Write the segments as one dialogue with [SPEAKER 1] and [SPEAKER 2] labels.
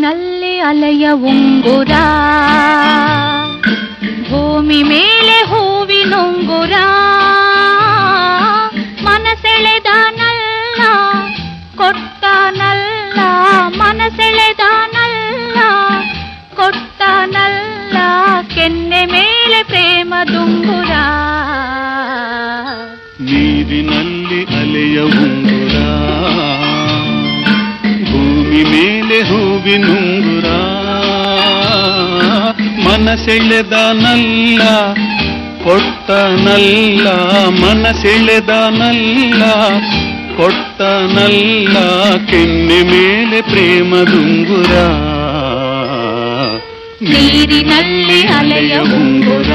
[SPEAKER 1] ಅಲೆಯ ಉಂಗುರ ಭೂಮಿ ಮೇಲೆ ಹೂವಿನುಂಗುರ ಮನಸೆಳೆದಾನಲ್ಲ ಕೊಟ್ಟನಲ್ಲ ಮನಸೆಳೆದಾನಲ್ಲ ಕೊಟ್ಟನಲ್ಲ ಕೆನ್ನೆ ಮೇಲೆ ಪ್ರೇಮದುಂಗುರ
[SPEAKER 2] ನೀರಿನಲ್ಲಿ ಅಲೆಯ ಉಂಗುರ ಭೂಮಿ ಮೇಲೆ ಹೂವಿನುಂಗುರ ಮನಸೆಳೆದನಲ್ಲ ಕೊಟ್ಟನಲ್ಲ ಮನಸೆಳೆದನಲ್ಲ ಕೊಟ್ಟನಲ್ಲ ಕೆನ್ನೆ ಮೇಲೆ ಪ್ರೇಮದುಂಗುರ
[SPEAKER 1] ನೀರಿನಲ್ಲಿ ಅಲೆಯ ಉಂಗುರ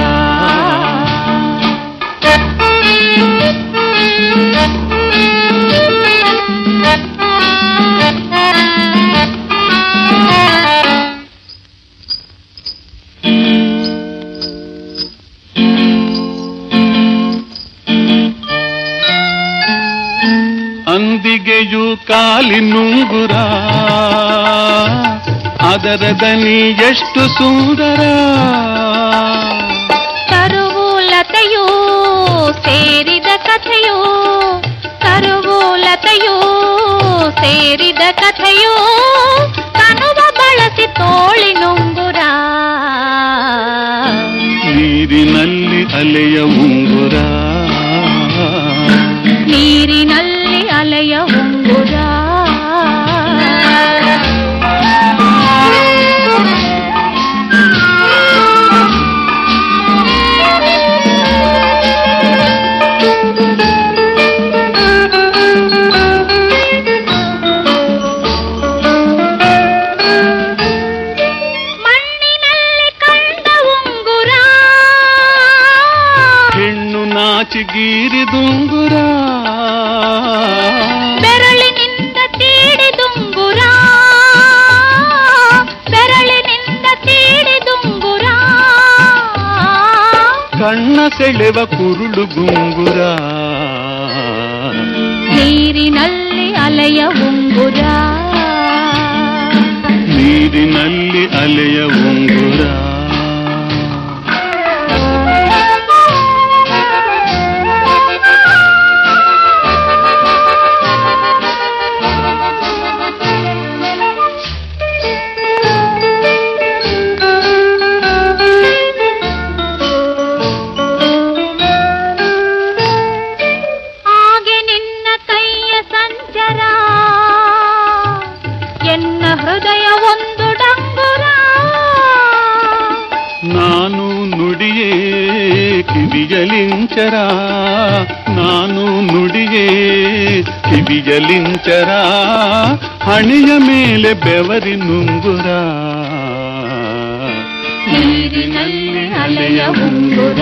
[SPEAKER 2] ಅಂದಿಗೆಯು ಕಾಲಿನುಂಗುರ ಅದರ ದನಿ ಎಷ್ಟು ಸುಂದರ.
[SPEAKER 1] ಕರುವೂಲತೆಯೋ ಸೇರಿದ ಕಥೆಯೋ ಕರುವು ಲತೆಯೋ ಸೇರಿದ ಕಥೆಯೋ ಕನುವ ಬಳಸಿ ತೋಳಿನುಂಗುರ
[SPEAKER 2] ನೀರಿನಲ್ಲಿ ಅಲೆಯ ಉಂಗುರ.
[SPEAKER 1] ನೀರಿನಲ್ಲಿ ಅಲೆಯ
[SPEAKER 2] ಹೆಣ್ಣು ನಾಚಿಗೀರಿದುಂಗುರ
[SPEAKER 1] ಬೆರಳಿನಿಂದ ತೀಡಿದುಂಗುರ ಬೆರಳಿನಿಂದ ತೀಡಿದುಂಗುರ
[SPEAKER 2] ಕಣ್ಣ ಸೆಳೆವ ಕುರುಳು ಗುಂಗುರ
[SPEAKER 1] ನೀರಿನಲ್ಲಿ ಅಲೆಯ ಉಂಗುರ
[SPEAKER 2] ನೀರಿನಲ್ಲಿ ಅಲೆಯ ಉಂಗುರ ಕಿವಿಯಲಿಂಚರ ನಾನು ನುಡಿಯೇ ಕಿವಿಯಲಿಂಚರ ಹಣೆಯ ಮೇಲೆ ಬೆವರಿ ನುಂಗುರ
[SPEAKER 1] ನೀರಿನಲ್ಲಿ ಅಲೆಯ ಉಂಗುರ ನೀರಿನಲ್ಲಿ ಅಲೆಯ ಉಂಗುರ